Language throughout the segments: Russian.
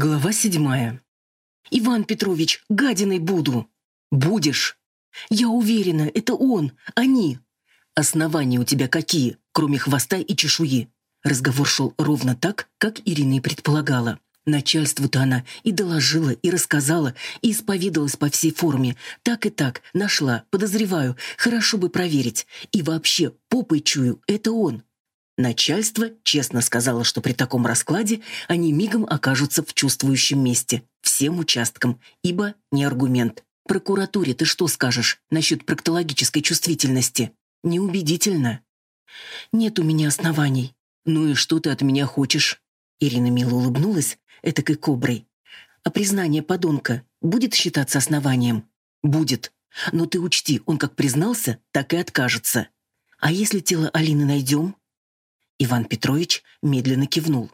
Глава седьмая. «Иван Петрович, гадиной буду!» «Будешь!» «Я уверена, это он, они!» «Основания у тебя какие, кроме хвоста и чешуи?» Разговор шел ровно так, как Ирина и предполагала. Начальству-то она и доложила, и рассказала, и исповедалась по всей форме. Так и так, нашла, подозреваю, хорошо бы проверить. И вообще, попой чую, это он. Начальство честно сказало, что при таком раскладе они мигом окажутся в чувствующем месте, всем участкам, ибо не аргумент. Прокуратуре ты что скажешь насчет проктологической чувствительности? Неубедительно. Нет у меня оснований. Ну и что ты от меня хочешь? Ирина мило улыбнулась, этакой коброй. А признание подонка будет считаться основанием? Будет. Но ты учти, он как признался, так и откажется. А если тело Алины найдем? Иван Петрович медленно кивнул.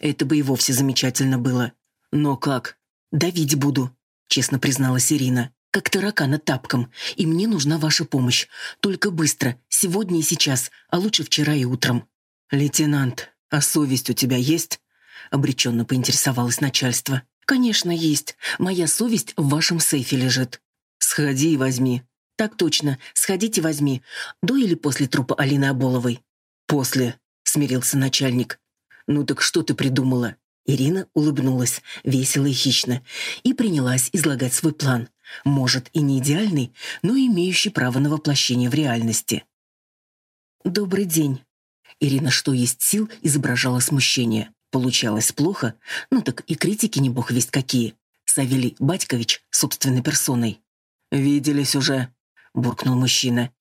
Это бы и вовсе замечательно было. Но как? Давить буду, честно призналась Ирина. Как таракана тапком, и мне нужна ваша помощь. Только быстро, сегодня и сейчас, а лучше вчера и утром. Лейтенант, а совесть у тебя есть? Обреченно поинтересовалось начальство. Конечно, есть. Моя совесть в вашем сейфе лежит. Сходи и возьми. Так точно, сходите возьми. До или после трупа Алины Аболовой? После смирился начальник. «Ну так что ты придумала?» Ирина улыбнулась, весело и хищно, и принялась излагать свой план. Может, и не идеальный, но имеющий право на воплощение в реальности. «Добрый день». Ирина, что есть сил, изображала смущение. Получалось плохо, ну так и критики не бог весть какие. Савелий Батькович собственной персоной. «Виделись уже», — буркнул мужчина.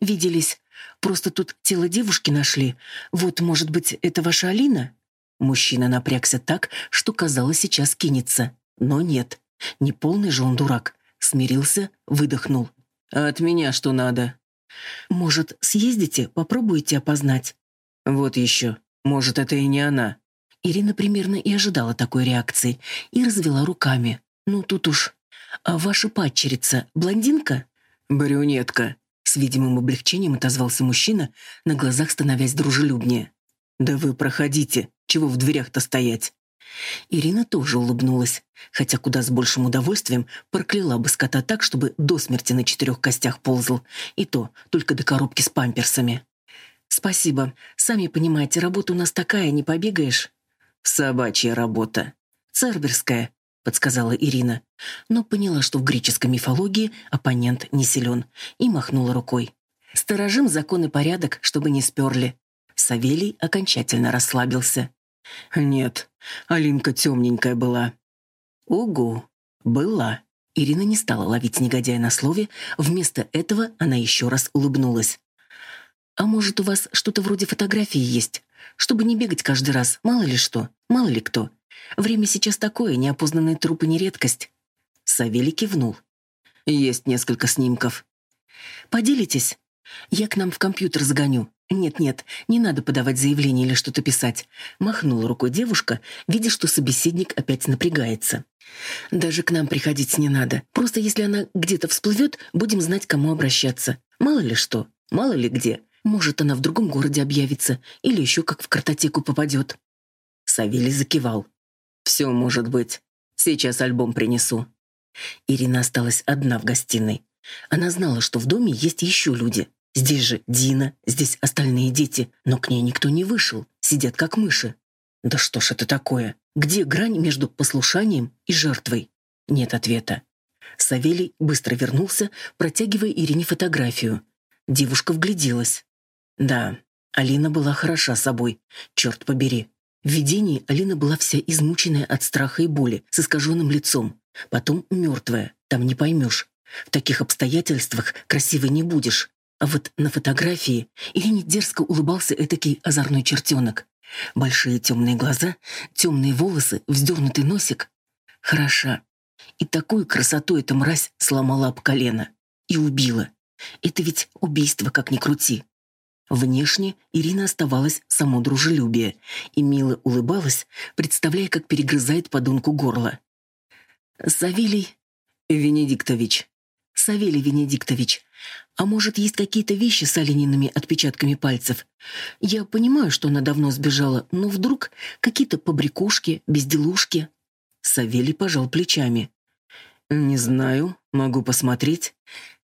«Виделись. Просто тут тело девушки нашли. Вот, может быть, это ваша Алина?» Мужчина напрягся так, что казалось, сейчас кинется. Но нет. Не полный же он дурак. Смирился, выдохнул. «А от меня что надо?» «Может, съездите, попробуете опознать?» «Вот еще. Может, это и не она». Ирина примерно и ожидала такой реакции и развела руками. «Ну, тут уж... А ваша падчерица блондинка?» «Брюнетка», с видимым облегчением отозвался мужчина, на глазах становясь дружелюбнее. «Да вы проходите, чего в дверях-то стоять?» Ирина тоже улыбнулась, хотя куда с большим удовольствием прокляла бы скота так, чтобы до смерти на четырех костях ползал, и то только до коробки с памперсами. «Спасибо. Сами понимаете, работа у нас такая, не побегаешь?» «Собачья работа. Церберская подсказала Ирина, но поняла, что в греческой мифологии оппонент не силен, и махнула рукой. «Сторожим закон и порядок, чтобы не сперли». Савелий окончательно расслабился. «Нет, Алинка темненькая была». «Угу, была». Ирина не стала ловить негодяя на слове, вместо этого она еще раз улыбнулась. «А может, у вас что-то вроде фотографии есть? Чтобы не бегать каждый раз, мало ли что, мало ли кто. Время сейчас такое, неопознанные трупы не редкость. Савелий кивнул. Есть несколько снимков. Поделитесь? Я к нам в компьютер загоню. Нет-нет, не надо подавать заявление или что-то писать. Махнула рукой девушка, видя, что собеседник опять напрягается. Даже к нам приходить не надо. Просто если она где-то всплывет, будем знать, кому обращаться. Мало ли что, мало ли где. Может, она в другом городе объявится или еще как в картотеку попадет. Савелий закивал. «Все может быть. Сейчас альбом принесу». Ирина осталась одна в гостиной. Она знала, что в доме есть еще люди. Здесь же Дина, здесь остальные дети, но к ней никто не вышел, сидят как мыши. Да что ж это такое? Где грань между послушанием и жертвой? Нет ответа. Савелий быстро вернулся, протягивая Ирине фотографию. Девушка вгляделась. Да, Алина была хороша собой, черт побери. В видении Алина была вся измученная от страха и боли, с искаженным лицом. Потом мертвая, там не поймешь. В таких обстоятельствах красивой не будешь. А вот на фотографии Ирине дерзко улыбался этакий озорной чертенок. Большие темные глаза, темные волосы, вздернутый носик. Хороша. И такую красоту эта мразь сломала об колено. И убила. Это ведь убийство, как ни крути. Внешне Ирина оставалась само дружелюбие и мило улыбалась, представляя, как перегрызает подонку горло. «Савелий Венедиктович. Савелий Венедиктович. А может, есть какие-то вещи с Алиниными отпечатками пальцев? Я понимаю, что она давно сбежала, но вдруг какие-то побрякушки, безделушки?» Савелий пожал плечами. «Не знаю, могу посмотреть».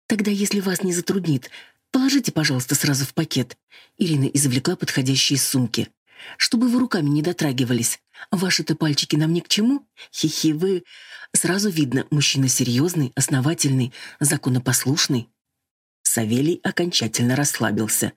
«Тогда, если вас не затруднит, положите, пожалуйста, сразу в пакет». Ирина извлекла подходящие сумки. «Чтобы вы руками не дотрагивались. Ваши-то пальчики нам ни к чему. Хихи, вы...» Сразу видно, мужчина серьезный, основательный, законопослушный. Савелий окончательно расслабился.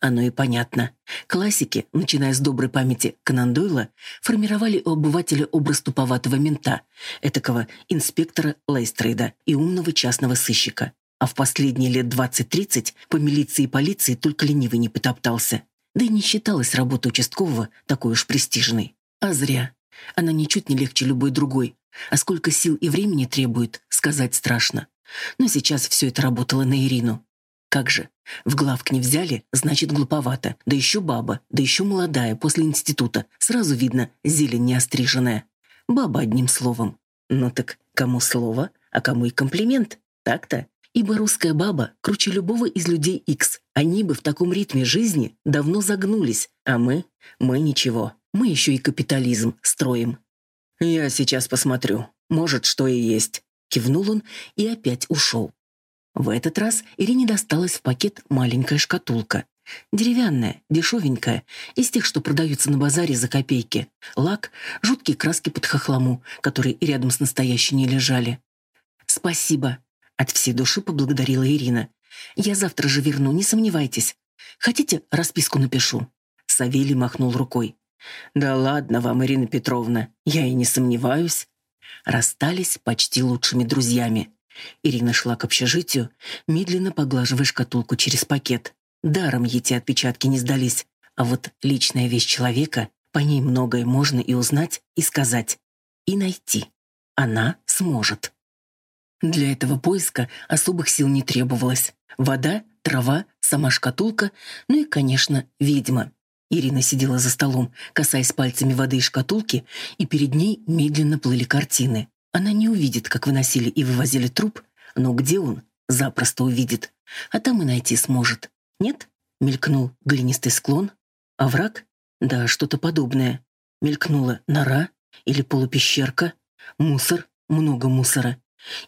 Оно и понятно. Классики, начиная с доброй памяти Конан Дойла, формировали у обывателя образ туповатого мента, этакого инспектора Лейстрейда и умного частного сыщика. А в последние лет 20-30 по милиции и полиции только ленивый не потоптался. Да и не считалась работа участкового такой уж престижной. А зря. Она ничуть не легче любой другой. А сколько сил и времени требует, сказать страшно. Но сейчас все это работало на Ирину. Как же, в главк не взяли, значит, глуповато. Да еще баба, да еще молодая, после института. Сразу видно, зелень не остриженная. Баба одним словом. Ну так кому слово, а кому и комплимент. Так-то. Ибо русская баба круче любого из людей X. Они бы в таком ритме жизни давно загнулись. А мы? Мы ничего. Мы еще и капитализм строим. «Я сейчас посмотрю. Может, что и есть». Кивнул он и опять ушел. В этот раз Ирине досталась в пакет маленькая шкатулка. Деревянная, дешевенькая, из тех, что продаются на базаре за копейки. Лак, жуткие краски под хохлому, которые рядом с настоящей не лежали. «Спасибо», — от всей души поблагодарила Ирина. «Я завтра же верну, не сомневайтесь. Хотите, расписку напишу?» Савелий махнул рукой. «Да ладно вам, Ирина Петровна, я и не сомневаюсь». Расстались почти лучшими друзьями. Ирина шла к общежитию, медленно поглаживая шкатулку через пакет. Даром эти отпечатки не сдались. А вот личная вещь человека, по ней многое можно и узнать, и сказать. И найти. Она сможет. Для этого поиска особых сил не требовалось. Вода, трава, сама шкатулка, ну и, конечно, ведьма. Ирина сидела за столом, касаясь пальцами воды из шкатулки, и перед ней медленно плыли картины. Она не увидит, как выносили и вывозили труп, но где он, запросто увидит. А там и найти сможет. Нет? Мелькнул глинистый склон. А враг? Да, что-то подобное. Мелькнула нора или полупещерка. Мусор, много мусора.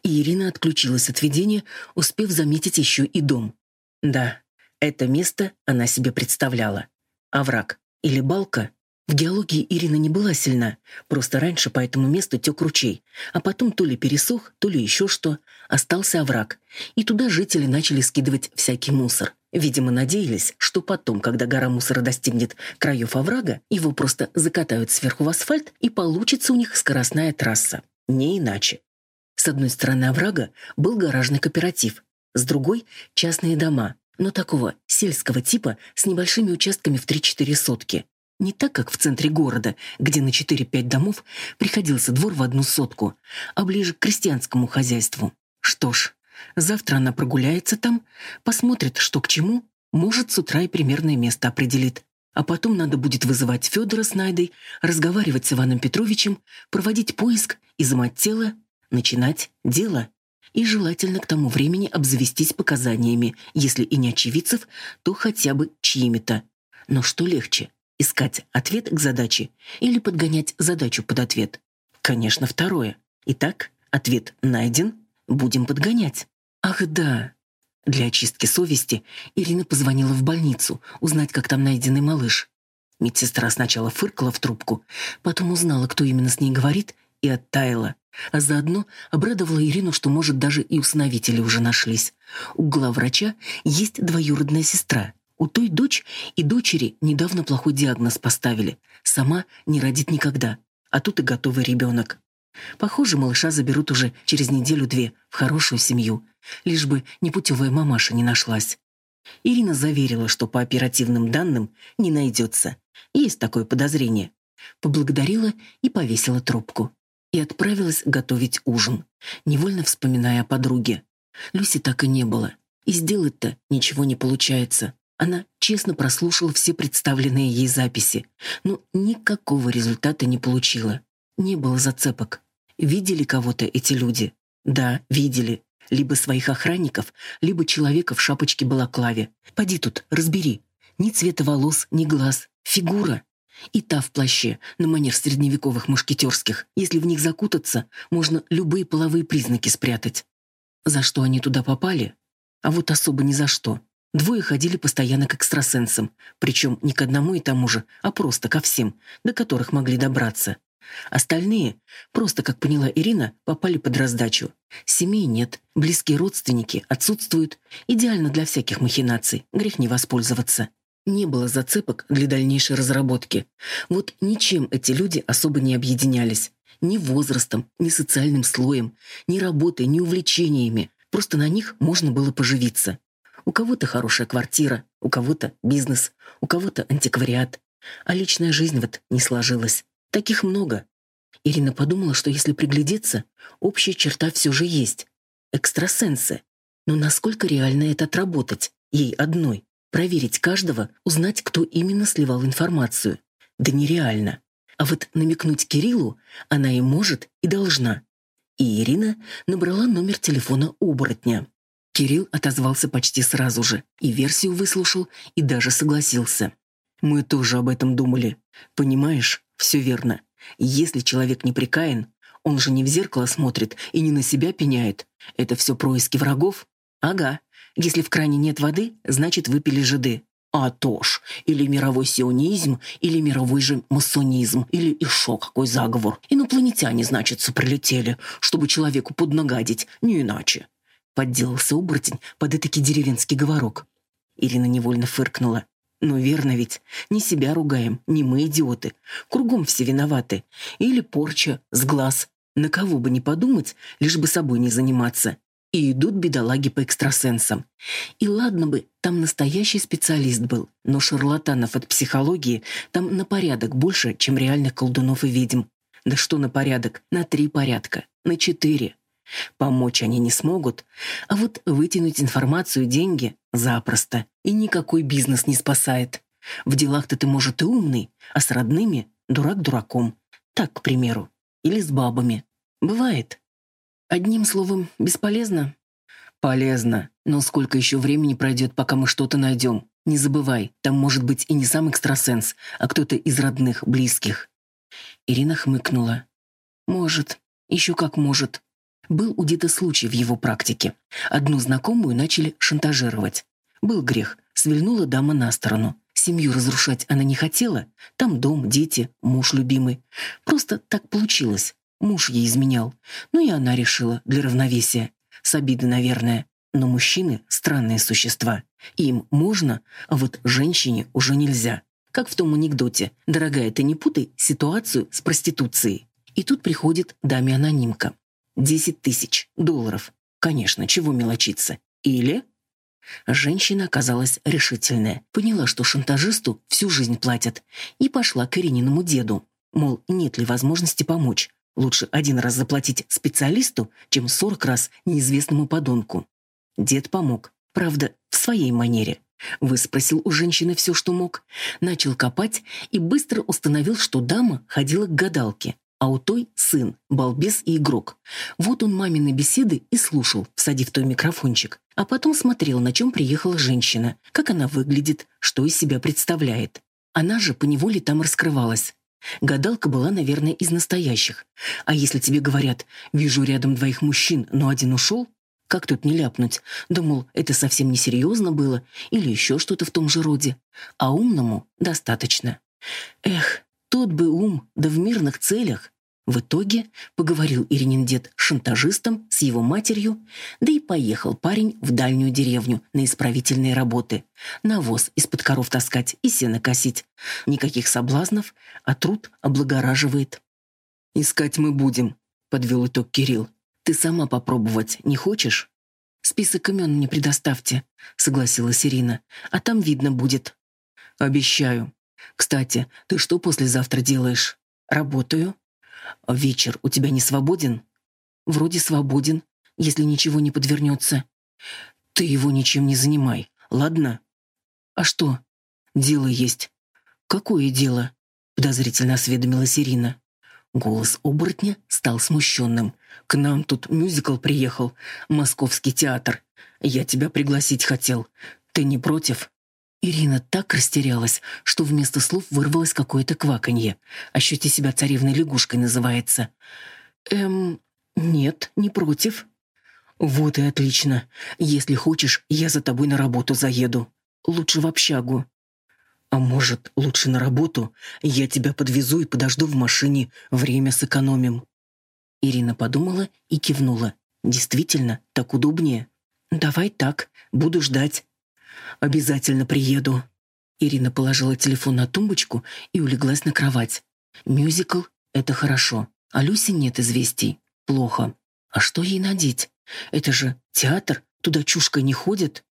И Ирина отключилась от видения, успев заметить еще и дом. Да, это место она себе представляла. Овраг или балка в геологии Ирина не была сильна, просто раньше по этому месту тек ручей, а потом то ли пересох, то ли еще что, остался овраг, и туда жители начали скидывать всякий мусор. Видимо, надеялись, что потом, когда гора мусора достигнет краев оврага, его просто закатают сверху в асфальт, и получится у них скоростная трасса. Не иначе. С одной стороны оврага был гаражный кооператив, с другой — частные дома, но такого сельского типа с небольшими участками в 3-4 сотки. Не так, как в центре города, где на 4-5 домов приходился двор в одну сотку, а ближе к крестьянскому хозяйству. Что ж, завтра она прогуляется там, посмотрит, что к чему, может, с утра и примерное место определит. А потом надо будет вызывать Федора с Найдой, разговаривать с Иваном Петровичем, проводить поиск, изымать тело, начинать дело. И желательно к тому времени обзавестись показаниями, если и не очевидцев, то хотя бы чьими-то. Но что легче, Искать ответ к задаче или подгонять задачу под ответ? Конечно, второе. Итак, ответ найден, будем подгонять. Ах да. Для очистки совести Ирина позвонила в больницу, узнать, как там найденный малыш. Медсестра сначала фыркала в трубку, потом узнала, кто именно с ней говорит, и оттаяла. А заодно обрадовала Ирину, что, может, даже и усыновители уже нашлись. У главврача есть двоюродная сестра. У той дочь и дочери недавно плохой диагноз поставили. Сама не родит никогда. А тут и готовый ребенок. Похоже, малыша заберут уже через неделю-две в хорошую семью, лишь бы непутевая мамаша не нашлась. Ирина заверила, что по оперативным данным не найдется. Есть такое подозрение. Поблагодарила и повесила трубку. И отправилась готовить ужин, невольно вспоминая о подруге. Люси так и не было. И сделать-то ничего не получается. Она честно прослушала все представленные ей записи, но никакого результата не получила. Не было зацепок. Видели кого-то эти люди? Да, видели. Либо своих охранников, либо человека в шапочке-балаклаве. Поди тут, разбери. Ни цвета волос, ни глаз. Фигура. И та в плаще, на манер средневековых мушкетерских. Если в них закутаться, можно любые половые признаки спрятать. За что они туда попали? А вот особо ни за что. Двое ходили постоянно к экстрасенсам, причем не к одному и тому же, а просто ко всем, до которых могли добраться. Остальные, просто, как поняла Ирина, попали под раздачу. Семей нет, близкие родственники отсутствуют. Идеально для всяких махинаций, грех не воспользоваться. Не было зацепок для дальнейшей разработки. Вот ничем эти люди особо не объединялись. Ни возрастом, ни социальным слоем, ни работой, ни увлечениями. Просто на них можно было поживиться. У кого-то хорошая квартира, у кого-то бизнес, у кого-то антиквариат. А личная жизнь вот не сложилась. Таких много. Ирина подумала, что если приглядеться, общая черта все же есть. Экстрасенсы. Но насколько реально это отработать? Ей одной проверить каждого, узнать, кто именно сливал информацию. Да нереально. А вот намекнуть Кириллу она и может, и должна. И Ирина набрала номер телефона оборотня. Кирилл отозвался почти сразу же, и версию выслушал, и даже согласился. «Мы тоже об этом думали. Понимаешь, все верно. Если человек неприкаян, он же не в зеркало смотрит и не на себя пеняет. Это все происки врагов? Ага. Если в кране нет воды, значит выпили жиды. А то ж, или мировой сионизм, или мировой же масонизм, или еще какой заговор. Инопланетяне, значит, прилетели, чтобы человеку поднагадить, не иначе. Подделался оборотень под этакий деревенский говорок. Ирина невольно фыркнула. «Ну верно ведь, не себя ругаем, не мы идиоты. Кругом все виноваты. Или порча, с глаз. На кого бы не подумать, лишь бы собой не заниматься и идут бедолаги по экстрасенсам. И ладно бы, там настоящий специалист был, но шарлатанов от психологии там на порядок больше, чем реальных колдунов и ведьм. Да что на порядок? На три порядка. На четыре. Помочь они не смогут, а вот вытянуть информацию деньги запросто. И никакой бизнес не спасает. В делах-то ты, может, и умный, а с родными — дурак дураком. Так, к примеру. Или с бабами. Бывает. Одним словом, бесполезно? Полезно. Но сколько еще времени пройдет, пока мы что-то найдем? Не забывай, там может быть и не сам экстрасенс, а кто-то из родных, близких. Ирина хмыкнула. Может. Еще как может. Был у деда случай в его практике. Одну знакомую начали шантажировать. Был грех. Свильнула дама на сторону. Семью разрушать она не хотела. Там дом, дети, муж любимый. Просто так получилось. Муж ей изменял. Ну и она решила для равновесия. С обиды, наверное. Но мужчины — странные существа. Им можно, а вот женщине уже нельзя. Как в том анекдоте. «Дорогая, ты не путай ситуацию с проституцией». И тут приходит даме-анонимка. Десять тысяч долларов. Конечно, чего мелочиться. Или... Женщина оказалась решительная. Поняла, что шантажисту всю жизнь платят. И пошла к Ирининому деду. Мол, нет ли возможности помочь. Лучше один раз заплатить специалисту, чем сорок раз неизвестному подонку. Дед помог, правда, в своей манере. Выспросил у женщины все, что мог, начал копать и быстро установил, что дама ходила к гадалке, а у той сын, балбес и игрок. Вот он мамины беседы и слушал, всадив той микрофончик, а потом смотрел, на чем приехала женщина, как она выглядит, что из себя представляет. Она же поневоле там раскрывалась. Гадалка была, наверное, из настоящих. А если тебе говорят «вижу рядом двоих мужчин, но один ушел», как тут не ляпнуть? Думал, это совсем несерьезно было или еще что-то в том же роде. А умному достаточно. Эх, тот бы ум, да в мирных целях. В итоге поговорил Иринин дед шантажистом, с его матерью, да и поехал парень в дальнюю деревню на исправительные работы. Навоз из-под коров таскать и сено косить. Никаких соблазнов, а труд облагораживает. «Искать мы будем», — подвел итог Кирилл. «Ты сама попробовать не хочешь?» «Список имен мне предоставьте», — согласилась Ирина. «А там видно будет». «Обещаю. Кстати, ты что послезавтра делаешь?» «Работаю», «Вечер у тебя не свободен?» «Вроде свободен, если ничего не подвернется». «Ты его ничем не занимай, ладно?» «А что?» «Дело есть». «Какое дело?» — подозрительно осведомилась Ирина. Голос оборотня стал смущенным. «К нам тут мюзикл приехал, Московский театр. Я тебя пригласить хотел. Ты не против?» Ирина так растерялась, что вместо слов вырвалось какое-то кваканье. «Ощути себя царевной лягушкой» называется. «Эм, нет, не против». «Вот и отлично. Если хочешь, я за тобой на работу заеду. Лучше в общагу». «А может, лучше на работу? Я тебя подвезу и подожду в машине. Время сэкономим». Ирина подумала и кивнула. «Действительно, так удобнее». «Давай так, буду ждать». Обязательно приеду». Ирина положила телефон на тумбочку и улеглась на кровать. Мюзикл — это хорошо, а Люси нет известий. Плохо. А что ей надеть? Это же театр, туда чушка не ходит.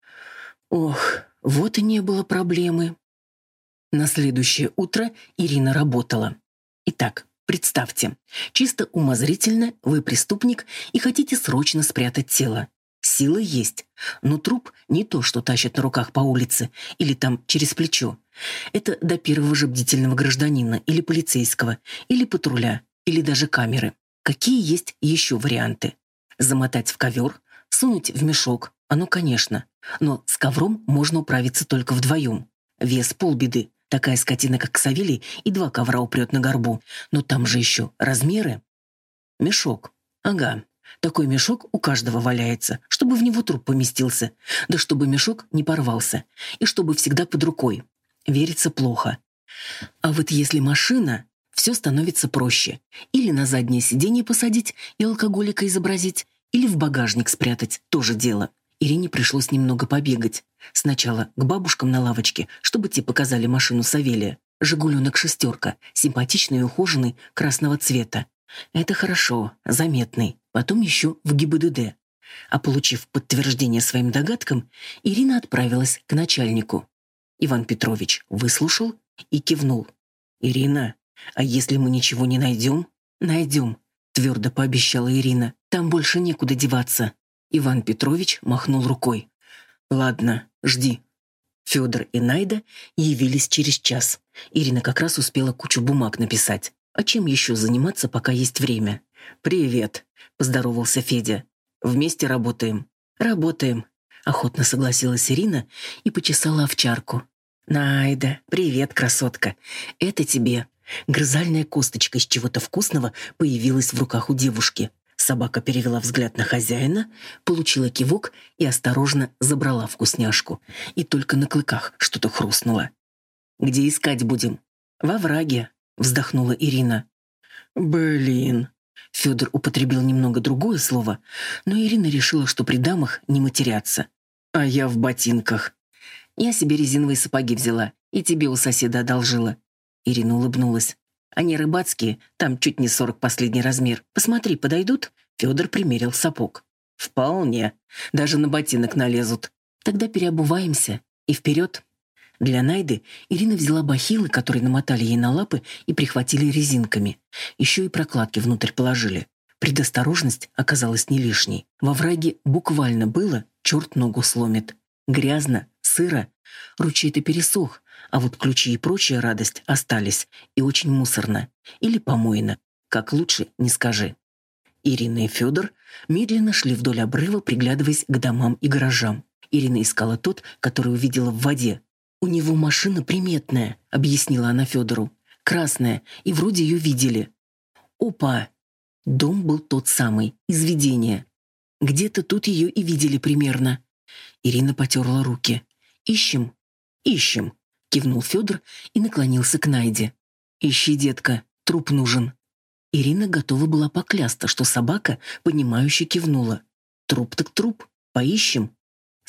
Ох, вот и не было проблемы. На следующее утро Ирина работала. Итак, представьте, чисто умозрительно вы преступник и хотите срочно спрятать тело. Сила есть, но труп не то, что тащат на руках по улице или там через плечо. Это до первого же бдительного гражданина или полицейского, или патруля, или даже камеры. Какие есть еще варианты? Замотать в ковер, сунуть в мешок, оно, конечно. Но с ковром можно управиться только вдвоем. Вес полбеды. Такая скотина, как Савелий, и два ковра упрет на горбу. Но там же еще размеры. Мешок. Ага, такой мешок у каждого валяется, чтобы в него труп поместился, да чтобы мешок не порвался, и чтобы всегда под рукой. Верится плохо. А вот если машина, все становится проще. Или на заднее сиденье посадить и алкоголика изобразить, или в багажник спрятать, тоже дело. Ирине пришлось немного побегать. Сначала к бабушкам на лавочке, чтобы те показали машину Савелия. «Жигуленок шестерка», симпатичный и ухоженный, красного цвета. Это хорошо, заметный. Потом еще в ГИБДД. А получив подтверждение своим догадкам, Ирина отправилась к начальнику. Иван Петрович выслушал и кивнул. «Ирина, а если мы ничего не найдем?» «Найдем», — твердо пообещала Ирина. «Там больше некуда деваться». Иван Петрович махнул рукой. «Ладно, жди». Федор и Найда явились через час. Ирина как раз успела кучу бумаг написать. А чем еще заниматься, пока есть время? «Привет», — поздоровался Федя. «Вместе работаем». «Работаем», — охотно согласилась Ирина и почесала овчарку. «Найда, привет, красотка. Это тебе». Грызальная косточка из чего-то вкусного появилась в руках у девушки. Собака перевела взгляд на хозяина, получила кивок и осторожно забрала вкусняшку. И только на клыках что-то хрустнуло. «Где искать будем?» «Во враге», — вздохнула Ирина. «Блин», Федор употребил немного другое слово, но Ирина решила, что при дамах не матерятся. «А я в ботинках». «Я себе резиновые сапоги взяла и тебе у соседа одолжила». Ирина улыбнулась. «Они рыбацкие, там чуть не сорок последний размер. Посмотри, подойдут?» Федор примерил сапог. «Вполне. Даже на ботинок налезут. Тогда переобуваемся. И вперед». Для Найды Ирина взяла бахилы, которые намотали ей на лапы и прихватили резинками. Еще и прокладки внутрь положили. Предосторожность оказалась не лишней. Во враге буквально было «черт ногу сломит». Грязно, сыро, ручей-то пересох, а вот ключи и прочая радость остались, и очень мусорно. Или помойно. Как лучше, не скажи. Ирина и Федор медленно шли вдоль обрыва, приглядываясь к домам и гаражам. Ирина искала тот, который увидела в воде, «У него машина приметная», — объяснила она Федору. «Красная, и вроде ее видели». «Опа!» Дом был тот самый, из видения. Где-то тут ее и видели примерно. Ирина потерла руки. «Ищем?» «Ищем», — кивнул Федор и наклонился к Найде. «Ищи, детка, труп нужен». Ирина готова была поклясться, что собака, понимающе кивнула. «Труп так труп, поищем».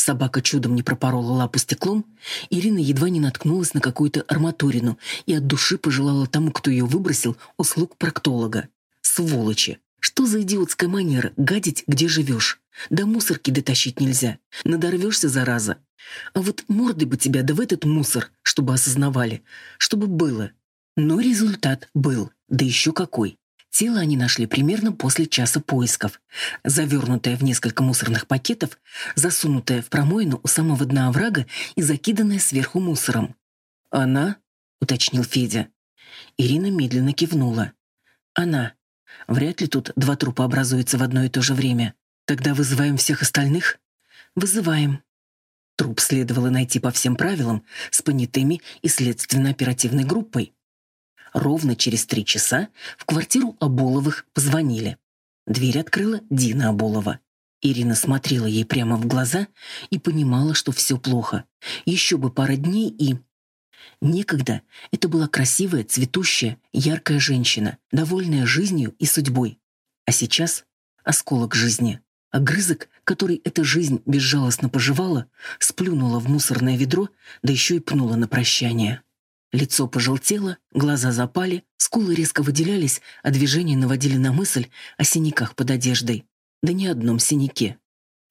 Собака чудом не пропорола лапу стеклом, Ирина едва не наткнулась на какую-то арматурину и от души пожелала тому, кто ее выбросил, услуг проктолога. Сволочи! Что за идиотская манера гадить, где живешь? До мусорки дотащить нельзя. Надорвешься, зараза. А вот морды бы тебя да в этот мусор, чтобы осознавали, чтобы было. Но результат был, да еще какой. Тело они нашли примерно после часа поисков. Завернутое в несколько мусорных пакетов, засунутое в промоину у самого дна оврага и закиданное сверху мусором. «Она?» — уточнил Федя. Ирина медленно кивнула. «Она. Вряд ли тут два трупа образуются в одно и то же время. Тогда вызываем всех остальных?» «Вызываем». Труп следовало найти по всем правилам, с понятыми и следственно-оперативной группой. Ровно через три часа в квартиру Аболовых позвонили. Дверь открыла Дина Аболова. Ирина смотрела ей прямо в глаза и понимала, что все плохо. Еще бы пара дней и... Некогда это была красивая, цветущая, яркая женщина, довольная жизнью и судьбой. А сейчас осколок жизни. Огрызок, который эта жизнь безжалостно пожевала, сплюнула в мусорное ведро, да еще и пнула на прощание. Лицо пожелтело, глаза запали, скулы резко выделялись, а движения наводили на мысль о синяках под одеждой. Да ни одном синяке.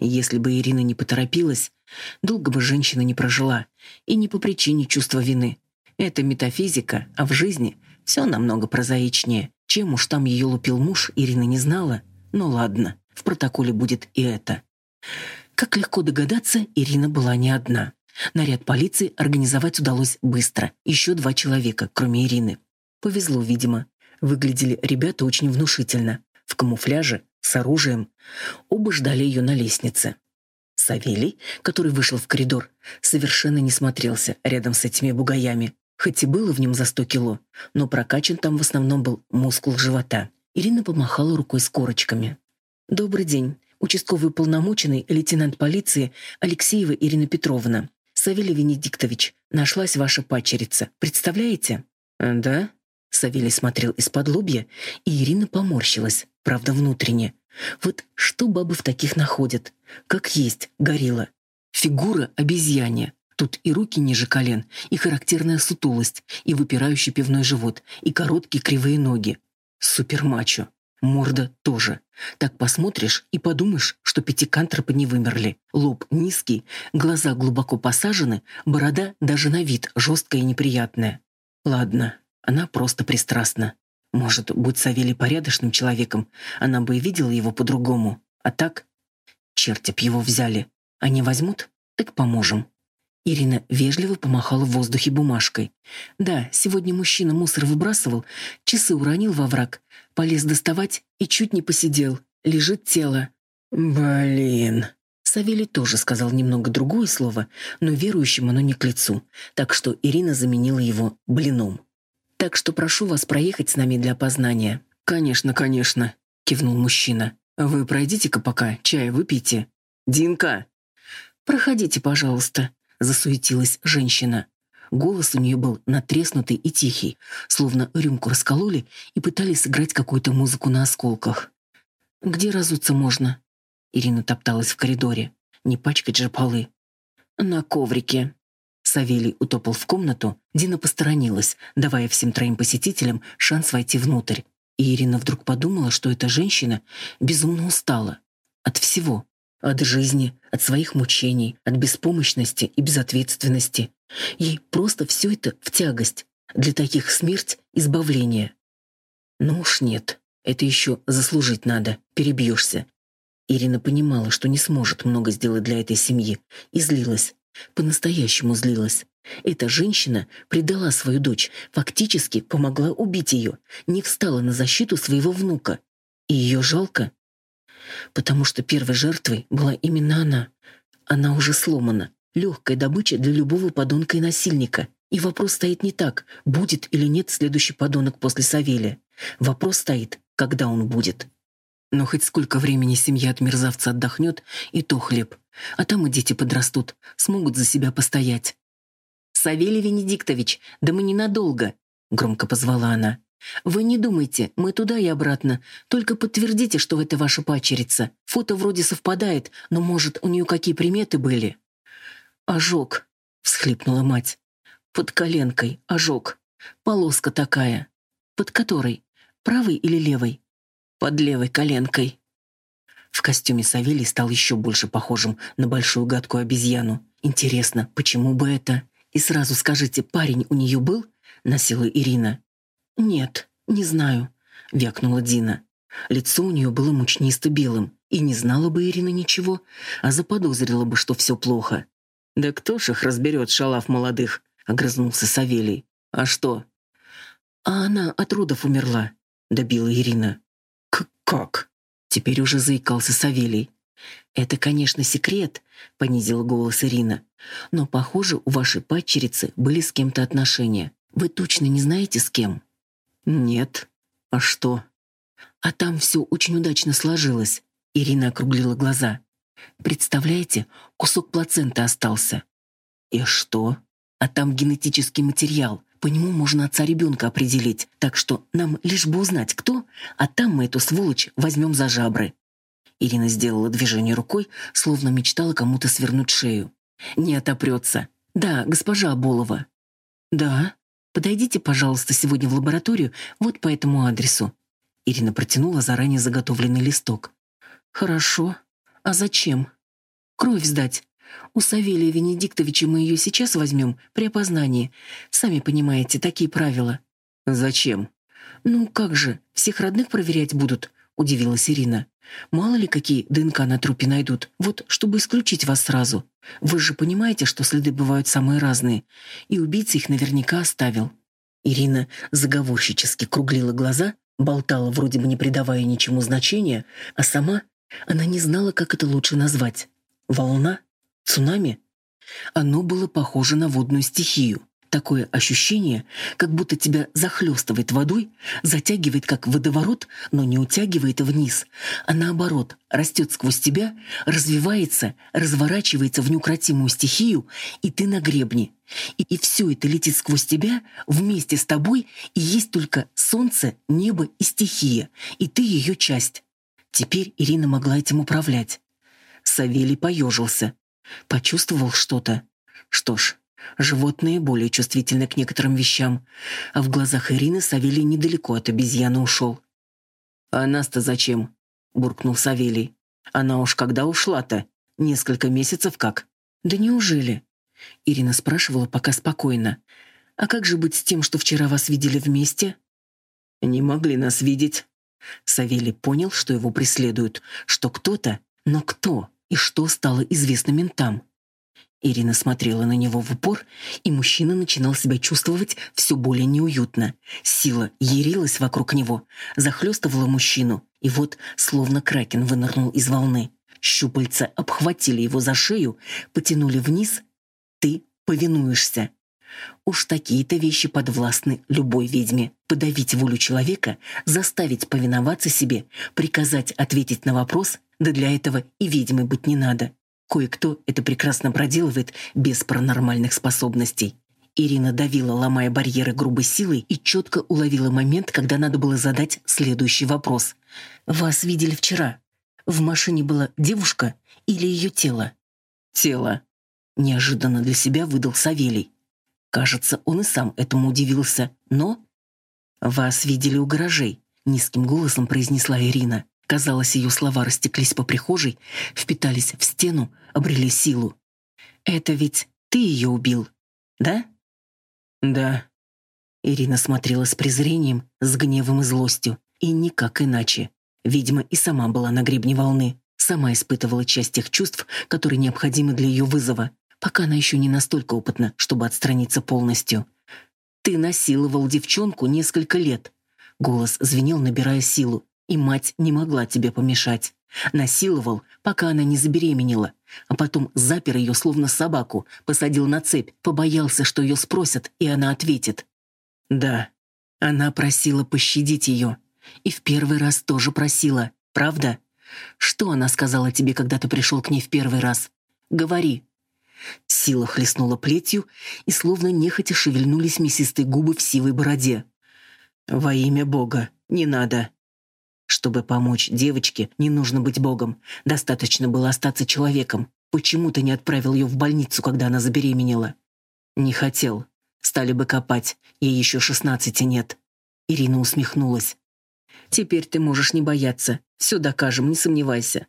Если бы Ирина не поторопилась, долго бы женщина не прожила, и не по причине чувства вины. Это метафизика, а в жизни все намного прозаичнее. Чем уж там ее лупил муж, Ирина не знала. Ну ладно. В протоколе будет и это. Как легко догадаться, Ирина была не одна. Наряд полиции организовать удалось быстро. Еще два человека, кроме Ирины. Повезло, видимо. Выглядели ребята очень внушительно. В камуфляже, с оружием. Оба ждали ее на лестнице. Савелий, который вышел в коридор, совершенно не смотрелся рядом с этими бугаями. Хоть и было в нем за сто кило, но прокачан там в основном был мускул живота. Ирина помахала рукой с корочками. «Добрый день. Участковый полномоченный лейтенант полиции Алексеева Ирина Петровна. Савелий Венедиктович, нашлась ваша пачерица. Представляете?» «Да?» Савелий смотрел из-под лобья, и Ирина поморщилась, правда, внутренне. Вот что бабы в таких находят? Как есть, горилла. Фигура обезьяне. Тут и руки ниже колен, и характерная сутулость, и выпирающий пивной живот, и короткие кривые ноги. Супермачо. Морда тоже. Так посмотришь и подумаешь, что пятикантропы не вымерли. Лоб низкий, глаза глубоко посажены, борода даже на вид жесткая и неприятная. Ладно, она просто пристрастна. Может, будь Савелий порядочным человеком, она бы и видела его по-другому. А так, черти б его взяли. Они возьмут, так поможем. Ирина вежливо помахала в воздухе бумажкой. Да, сегодня мужчина мусор выбрасывал, часы уронил во враг, полез доставать и чуть не посидел. Лежит тело. Блин. Савелий тоже сказал немного другое слово, но верующим оно не к лицу, так что Ирина заменила его блином. «Так что прошу вас проехать с нами для опознания». «Конечно, конечно», — кивнул мужчина. «Вы пройдите-ка пока, чай выпейте». «Динка!» «Проходите, пожалуйста», засуетилась женщина. Голос у нее был натреснутый и тихий, словно рюмку раскололи и пытались сыграть какую-то музыку на осколках. «Где разуться можно?» Ирина топталась в коридоре. «Не пачкать же полы». «На коврике». Савелий утопал в комнату, Дина посторонилась, давая всем троим посетителям шанс войти внутрь. И Ирина вдруг подумала, что эта женщина безумно устала. От всего. От жизни, от своих мучений, от беспомощности и безответственности. Ей просто все это в тягость. Для таких смерть — избавление. Ну уж нет, это еще заслужить надо, перебьешься. Ирина понимала, что не сможет много сделать для этой семьи, и злилась. По-настоящему злилась. Эта женщина предала свою дочь, фактически помогла убить ее, не встала на защиту своего внука. И ее жалко? Потому что первой жертвой была именно она. Она уже сломана, легкая добыча для любого подонка и насильника. И вопрос стоит не так, будет или нет следующий подонок после Савелия. Вопрос стоит, когда он будет. Но хоть сколько времени семья от мерзавца отдохнет, и то хлеб. А там и дети подрастут, смогут за себя постоять. «Савелий Венедиктович, да мы ненадолго», — громко позвала она. Вы не думайте, мы туда и обратно. Только подтвердите, что это ваша пачерица. Фото вроде совпадает, но, может, у нее какие приметы были?» «Ожог», — всхлипнула мать. «Под коленкой ожог. Полоска такая. Под которой? Правой или левой?» «Под левой коленкой». В костюме Савелий стал еще больше похожим на большую гадкую обезьяну. Интересно, почему бы это? И сразу скажите, парень у нее был? Носила Ирина. «Нет, не знаю», — вякнула Дина. Лицо у нее было мучнисто-белым, и не знала бы Ирина ничего, а заподозрила бы, что все плохо. «Да кто ж их разберет, шалав молодых?» — огрызнулся Савелий. «А что?» «А она от родов умерла», — добила Ирина. «К «Как?» — теперь уже заикался Савелий. «Это, конечно, секрет», — понизила голос Ирина. «Но, похоже, у вашей падчерицы были с кем-то отношения. Вы точно не знаете, с кем?» «Нет. А что?» «А там все очень удачно сложилось», — Ирина округлила глаза. «Представляете, кусок плаценты остался». «И что?» «А там генетический материал. По нему можно отца ребенка определить. Так что нам лишь бы узнать, кто, а там мы эту сволочь возьмем за жабры». Ирина сделала движение рукой, словно мечтала кому-то свернуть шею. «Не отопрется. Да, госпожа Аболова». «Да. Подойдите, пожалуйста, сегодня в лабораторию вот по этому адресу». Ирина протянула заранее заготовленный листок. «Хорошо. А зачем?» «Кровь сдать. У Савелия Венедиктовича мы ее сейчас возьмем при опознании. Сами понимаете, такие правила». «Зачем?» «Ну как же, всех родных проверять будут», — удивилась Ирина. Мало ли какие ДНК на трупе найдут, вот чтобы исключить вас сразу. Вы же понимаете, что следы бывают самые разные, и убийца их наверняка оставил». Ирина заговорщически круглила глаза, болтала, вроде бы не придавая ничему значения, а сама она не знала, как это лучше назвать. Волна? Цунами? Оно было похоже на водную стихию. Такое ощущение, как будто тебя захлестывает водой, затягивает как водоворот, но не утягивает вниз, а наоборот, растет сквозь тебя, развивается, разворачивается в неукротимую стихию, и ты на гребне. И, и все это летит сквозь тебя, вместе с тобой, и есть только солнце, небо и стихия, и ты ее часть. Теперь Ирина могла этим управлять. Савелий поежился. Почувствовал что-то. Что ж, Животные более чувствительны к некоторым вещам, а в глазах Ирины Савелий недалеко от обезьяны ушел. «А нас-то зачем?» — буркнул Савелий. «Она уж когда ушла-то? Несколько месяцев как?» «Да неужели?» Ирина спрашивала пока спокойно. «А как же быть с тем, что вчера вас видели вместе?» «Не могли нас видеть». Савелий понял, что его преследуют, что кто-то, но кто и что стало известно ментам. Ирина смотрела на него в упор, и мужчина начинал себя чувствовать все более неуютно. Сила ярилась вокруг него, захлестывала мужчину, и вот, словно кракен вынырнул из волны. Щупальца обхватили его за шею, потянули вниз. «Ты повинуешься». Уж такие-то вещи подвластны любой ведьме. Подавить волю человека, заставить повиноваться себе, приказать ответить на вопрос, да для этого и ведьмой быть не надо. Кое-кто это прекрасно проделывает без паранормальных способностей. Ирина давила, ломая барьеры грубой силой, и четко уловила момент, когда надо было задать следующий вопрос. «Вас видели вчера. В машине была девушка или ее тело?» «Тело», — неожиданно для себя выдал Савелий. Кажется, он и сам этому удивился, но... «Вас видели у гаражей», — низким голосом произнесла Ирина. Казалось, ее слова растеклись по прихожей, впитались в стену, обрели силу. «Это ведь ты ее убил, да?» «Да». Ирина смотрела с презрением, с гневом и злостью, и никак иначе. Видимо, и сама была на гребне волны, сама испытывала часть тех чувств, которые необходимы для ее вызова, пока она еще не настолько опытна, чтобы отстраниться полностью. «Ты насиловал девчонку несколько лет», — голос звенел, набирая силу и мать не могла тебе помешать. Насиловал, пока она не забеременела, а потом запер ее словно собаку, посадил на цепь, побоялся, что ее спросят, и она ответит. Да, она просила пощадить ее. И в первый раз тоже просила, правда? Что она сказала тебе, когда ты пришел к ней в первый раз? Говори. Сила хлестнула плетью, и словно нехотя шевельнулись мясистые губы в сивой бороде. «Во имя Бога, не надо!» Чтобы помочь девочке, не нужно быть богом. Достаточно было остаться человеком. Почему ты не отправил ее в больницу, когда она забеременела? Не хотел. Стали бы копать. Ей еще шестнадцати нет. Ирина усмехнулась. Теперь ты можешь не бояться. Все докажем, не сомневайся.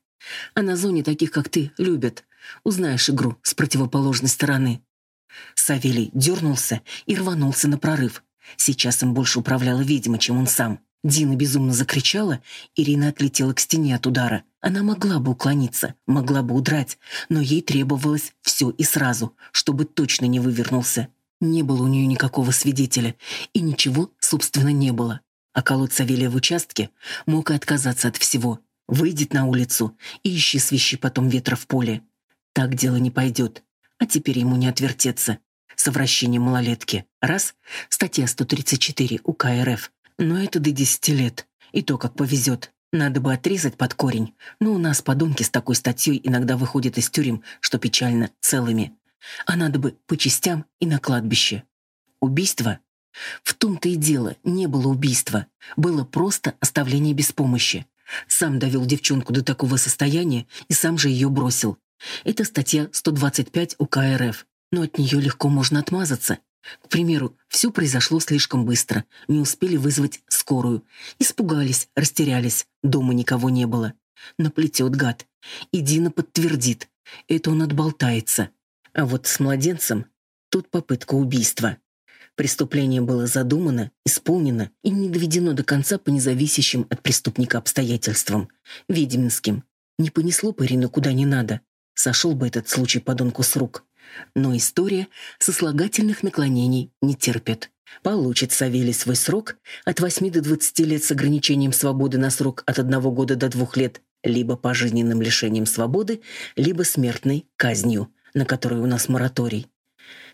А на зоне таких, как ты, любят. Узнаешь игру с противоположной стороны. Савелий дернулся и рванулся на прорыв. Сейчас им больше управляла ведьма, чем он сам. Дина безумно закричала, Ирина отлетела к стене от удара. Она могла бы уклониться, могла бы удрать, но ей требовалось все и сразу, чтобы точно не вывернулся. Не было у нее никакого свидетеля, и ничего, собственно, не было. А колоть Савелия в участке мог и отказаться от всего. Выйдет на улицу и ищи свищи потом ветра в поле. Так дело не пойдет. А теперь ему не отвертеться. Совращение малолетки. Раз. Статья 134 УК РФ. Но это до 10 лет. И то, как повезет. Надо бы отрезать под корень. Но у нас подонки с такой статьей иногда выходят из тюрем, что печально, целыми. А надо бы по частям и на кладбище. Убийство? В том-то и дело, не было убийства. Было просто оставление без помощи. Сам довел девчонку до такого состояния и сам же ее бросил. Это статья 125 УК РФ, но от нее легко можно отмазаться. К примеру, все произошло слишком быстро, не успели вызвать скорую. Испугались, растерялись, дома никого не было. Наплетет гад. И Дина подтвердит. Это он отболтается. А вот с младенцем тут попытка убийства. Преступление было задумано, исполнено и не доведено до конца по независящим от преступника обстоятельствам. Ведьминским. Не понесло бы Ирину куда не надо. Сошел бы этот случай подонку с рук. Но история сослагательных наклонений не терпит. Получит Савелий свой срок от 8 до 20 лет с ограничением свободы на срок от 1 года до 2 лет, либо пожизненным лишением свободы, либо смертной казнью, на которой у нас мораторий.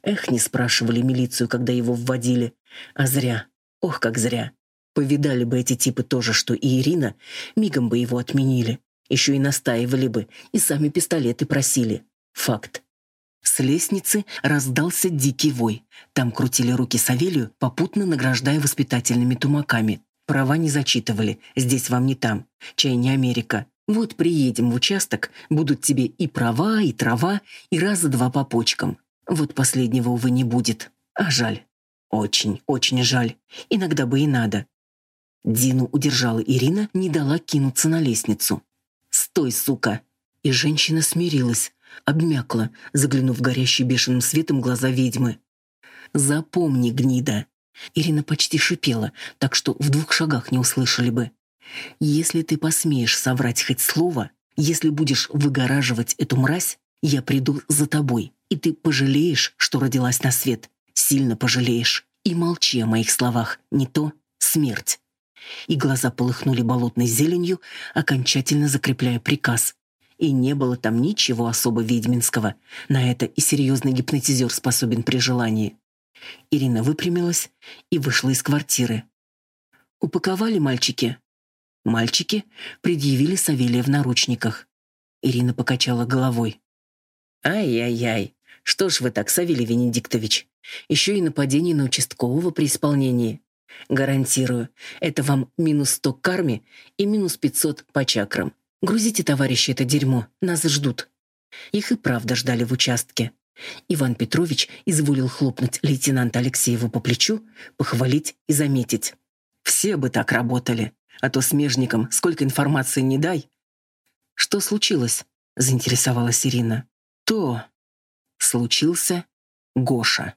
Эх, не спрашивали милицию, когда его вводили. А зря. Ох, как зря. Повидали бы эти типы тоже, что и Ирина, мигом бы его отменили. Еще и настаивали бы, и сами пистолеты просили. Факт. С лестницы раздался дикий вой. Там крутили руки Савелию, попутно награждая воспитательными тумаками. Права не зачитывали. Здесь вам не там. Чай не Америка. Вот приедем в участок, будут тебе и права, и трава, и раза два по почкам. Вот последнего, увы, не будет. А жаль. Очень, очень жаль. Иногда бы и надо. Дину удержала Ирина, не дала кинуться на лестницу. «Стой, сука!» И женщина смирилась, обмякла, заглянув в горящие бешеным светом глаза ведьмы. «Запомни, гнида!» Ирина почти шипела, так что в двух шагах не услышали бы. «Если ты посмеешь соврать хоть слово, если будешь выгораживать эту мразь, я приду за тобой, и ты пожалеешь, что родилась на свет. Сильно пожалеешь. И молчи о моих словах. Не то — смерть». И глаза полыхнули болотной зеленью, окончательно закрепляя приказ. И не было там ничего особо ведьминского. На это и серьезный гипнотизер способен при желании. Ирина выпрямилась и вышла из квартиры. «Упаковали мальчики?» Мальчики предъявили Савелия в наручниках. Ирина покачала головой. Ай-яй-яй. Что ж вы так, Савелий Венедиктович? Еще и нападение на участкового при исполнении. Гарантирую, это вам минус сто к карме и минус пятьсот по чакрам. Грузите, товарищи, это дерьмо, нас ждут. Их и правда ждали в участке. Иван Петрович изволил хлопнуть лейтенанта Алексееву по плечу, похвалить и заметить. Все бы так работали, а то смежникам сколько информации не дай. Что случилось? заинтересовалась Ирина то случился Гоша.